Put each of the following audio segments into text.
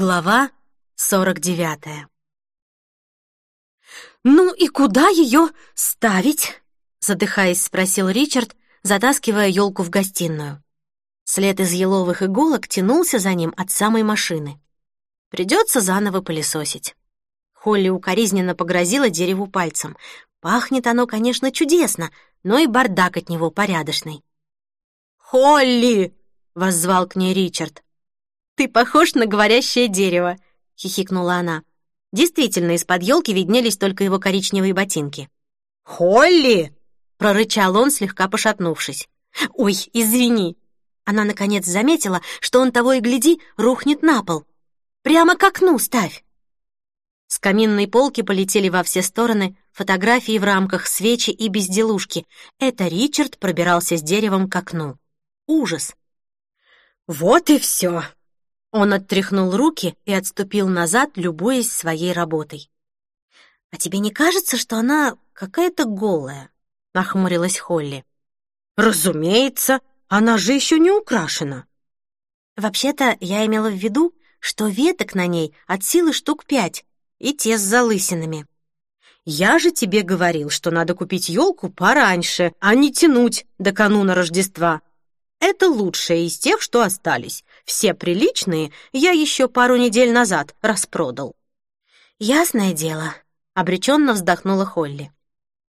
Глава сорок девятая. «Ну и куда ее ставить?» — задыхаясь, спросил Ричард, затаскивая елку в гостиную. След из еловых иголок тянулся за ним от самой машины. Придется заново пылесосить. Холли укоризненно погрозила дереву пальцем. Пахнет оно, конечно, чудесно, но и бардак от него порядочный. «Холли!» — воззвал к ней Ричард. «Ты похож на говорящее дерево», — хихикнула она. Действительно, из-под елки виднелись только его коричневые ботинки. «Холли!» — прорычал он, слегка пошатнувшись. «Ой, извини!» Она, наконец, заметила, что он того и гляди рухнет на пол. «Прямо к окну ставь!» С каминной полки полетели во все стороны фотографии в рамках, свечи и безделушки. Это Ричард пробирался с деревом к окну. Ужас! «Вот и все!» Он оттряхнул руки и отступил назад, любуясь своей работой. «А тебе не кажется, что она какая-то голая?» — нахмурилась Холли. «Разумеется, она же еще не украшена». «Вообще-то я имела в виду, что веток на ней от силы штук пять, и те с залысинами». «Я же тебе говорил, что надо купить елку пораньше, а не тянуть до кануна Рождества. Это лучшее из тех, что остались. Все приличные я еще пару недель назад распродал». «Ясное дело», — обреченно вздохнула Холли.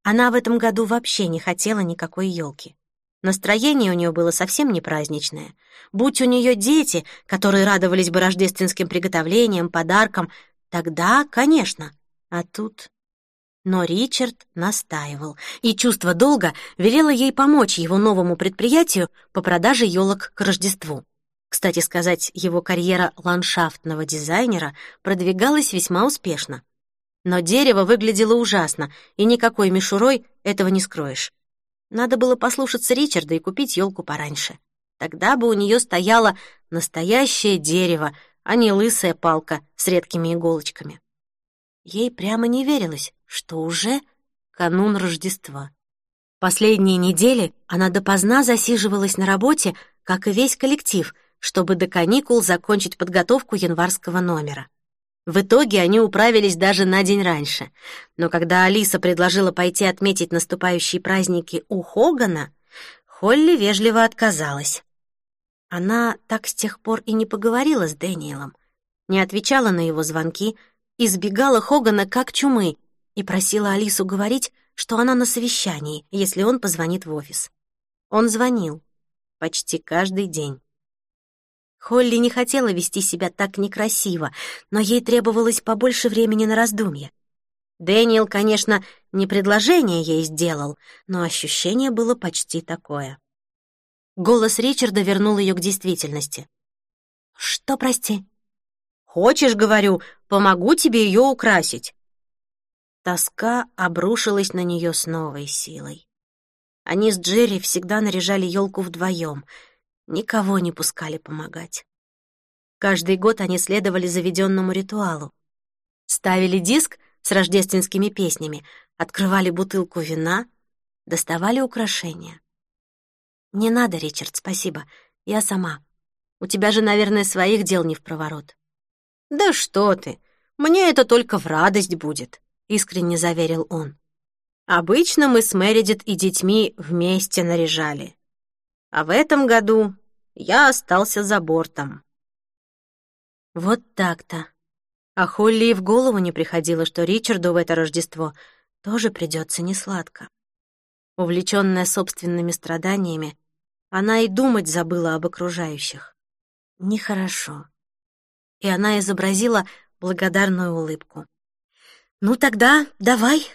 Она в этом году вообще не хотела никакой елки. Настроение у нее было совсем не праздничное. Будь у нее дети, которые радовались бы рождественским приготовлениям, подаркам, тогда, конечно. А тут но Ричард настаивал, и чувство долга велело ей помочь его новому предприятию по продаже елок к Рождеству. Кстати сказать, его карьера ландшафтного дизайнера продвигалась весьма успешно. Но дерево выглядело ужасно, и никакой мишурой этого не скроешь. Надо было послушаться Ричарда и купить елку пораньше. Тогда бы у нее стояло настоящее дерево, а не лысая палка с редкими иголочками. Ей прямо не верилось, что уже канун Рождества. Последние недели она допоздна засиживалась на работе, как и весь коллектив, чтобы до каникул закончить подготовку январского номера. В итоге они управились даже на день раньше. Но когда Алиса предложила пойти отметить наступающие праздники у Хогана, Холли вежливо отказалась. Она так с тех пор и не поговорила с Дэниелом, не отвечала на его звонки, избегала Хогана как чумы и просила Алису говорить, что она на совещании, если он позвонит в офис. Он звонил почти каждый день. Холли не хотела вести себя так некрасиво, но ей требовалось побольше времени на раздумье. Дэниел, конечно, не предложение ей сделал, но ощущение было почти такое. Голос Ричарда вернул ее к действительности. «Что, прости?» «Хочешь, — говорю, — помогу тебе ее украсить. Тоска обрушилась на нее с новой силой. Они с Джерри всегда наряжали елку вдвоем, никого не пускали помогать. Каждый год они следовали заведенному ритуалу. Ставили диск с рождественскими песнями, открывали бутылку вина, доставали украшения. «Не надо, Ричард, спасибо, я сама. У тебя же, наверное, своих дел не в проворот». «Да что ты, мне это только в радость будет», искренне заверил он. Обычно мы с Мэридит и детьми вместе наряжали. А в этом году я остался за бортом. Вот так-то. А Холли и в голову не приходило, что Ричарду в это Рождество тоже придется несладко. Увлеченная собственными страданиями, она и думать забыла об окружающих. Нехорошо. И она изобразила благодарную улыбку. «Ну тогда давай».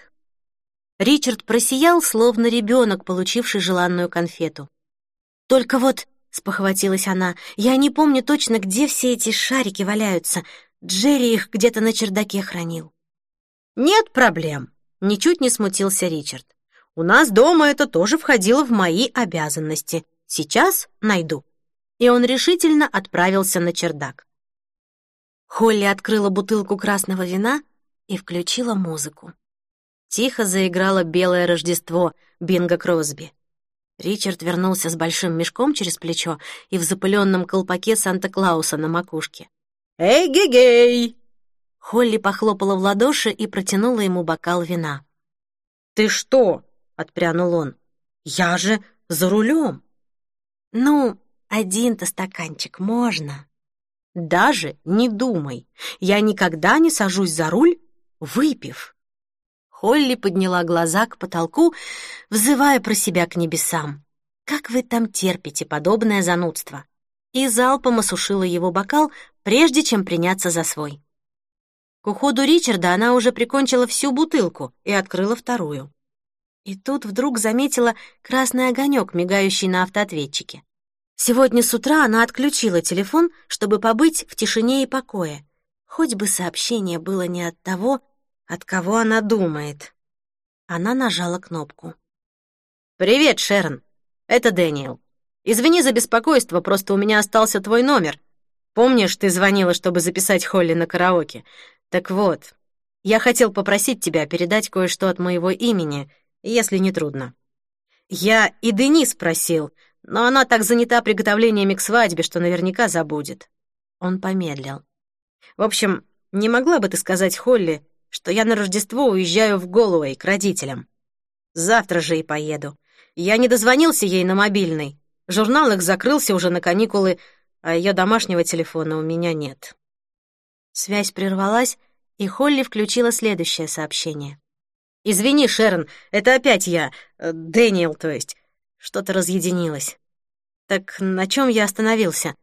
Ричард просиял, словно ребенок, получивший желанную конфету. «Только вот», — спохватилась она, — «я не помню точно, где все эти шарики валяются. Джерри их где-то на чердаке хранил». «Нет проблем», — ничуть не смутился Ричард. «У нас дома это тоже входило в мои обязанности. Сейчас найду». И он решительно отправился на чердак. Холли открыла бутылку красного вина — и включила музыку. Тихо заиграло «Белое Рождество» Бинго Кросби. Ричард вернулся с большим мешком через плечо и в запыленном колпаке Санта-Клауса на макушке. Эй, гей-гей!» Холли похлопала в ладоши и протянула ему бокал вина. «Ты что?» — отпрянул он. «Я же за рулем!» «Ну, один-то стаканчик можно». «Даже не думай. Я никогда не сажусь за руль, выпив». Холли подняла глаза к потолку, взывая про себя к небесам. «Как вы там терпите подобное занудство?» И залпом осушила его бокал, прежде чем приняться за свой. К уходу Ричарда она уже прикончила всю бутылку и открыла вторую. И тут вдруг заметила красный огонек, мигающий на автоответчике. Сегодня с утра она отключила телефон, чтобы побыть в тишине и покое. Хоть бы сообщение было не от того, от кого она думает. Она нажала кнопку. «Привет, Шерон. Это Дэниел. Извини за беспокойство, просто у меня остался твой номер. Помнишь, ты звонила, чтобы записать Холли на караоке? Так вот, я хотел попросить тебя передать кое-что от моего имени, если не трудно. Я и Денис просил, но она так занята приготовлениями к свадьбе, что наверняка забудет». Он помедлил. «В общем, не могла бы ты сказать Холли, что я на Рождество уезжаю в Голуэй к родителям. Завтра же и поеду. Я не дозвонился ей на мобильный. Журнал их закрылся уже на каникулы, а ее домашнего телефона у меня нет. Связь прервалась, и Холли включила следующее сообщение. «Извини, Шерон, это опять я, э, Дэниел, то есть. Что-то разъединилось. Так на чем я остановился?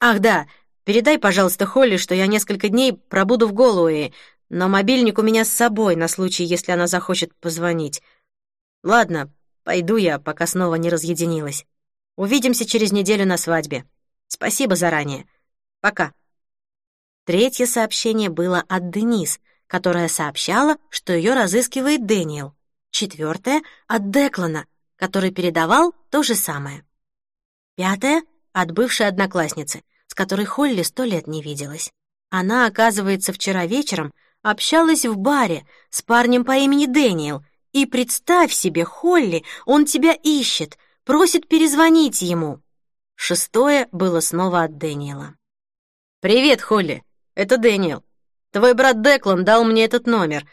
Ах, да, передай, пожалуйста, Холли, что я несколько дней пробуду в Голуэе, но мобильник у меня с собой на случай, если она захочет позвонить. Ладно, пойду я, пока снова не разъединилась. Увидимся через неделю на свадьбе. Спасибо заранее. Пока. Третье сообщение было от Денис, которая сообщала, что ее разыскивает Дэниел. Четвертое — от Деклана, который передавал то же самое. Пятое — от бывшей одноклассницы, с которой Холли сто лет не виделась. Она, оказывается, вчера вечером общалась в баре с парнем по имени Дэниел, и представь себе, Холли, он тебя ищет, просит перезвонить ему. Шестое было снова от Дэниела. «Привет, Холли, это Дэниел. Твой брат Деклан дал мне этот номер.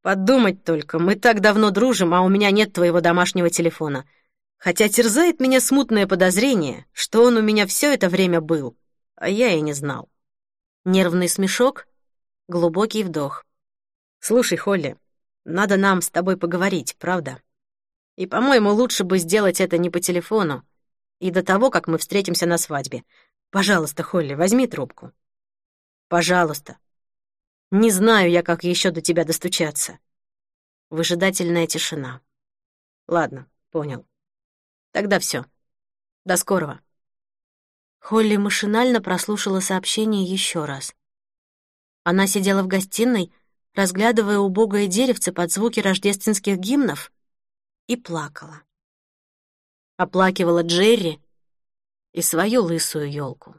Подумать только, мы так давно дружим, а у меня нет твоего домашнего телефона. Хотя терзает меня смутное подозрение, что он у меня все это время был, а я и не знал». Нервный смешок Глубокий вдох. «Слушай, Холли, надо нам с тобой поговорить, правда? И, по-моему, лучше бы сделать это не по телефону и до того, как мы встретимся на свадьбе. Пожалуйста, Холли, возьми трубку. Пожалуйста. Не знаю я, как еще до тебя достучаться». Выжидательная тишина. «Ладно, понял. Тогда все. До скорого». Холли машинально прослушала сообщение еще раз. Она сидела в гостиной, разглядывая убогое деревце под звуки рождественских гимнов, и плакала. Оплакивала Джерри и свою лысую елку.